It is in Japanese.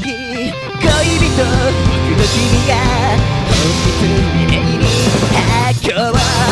恋人僕の君が本日未永に今日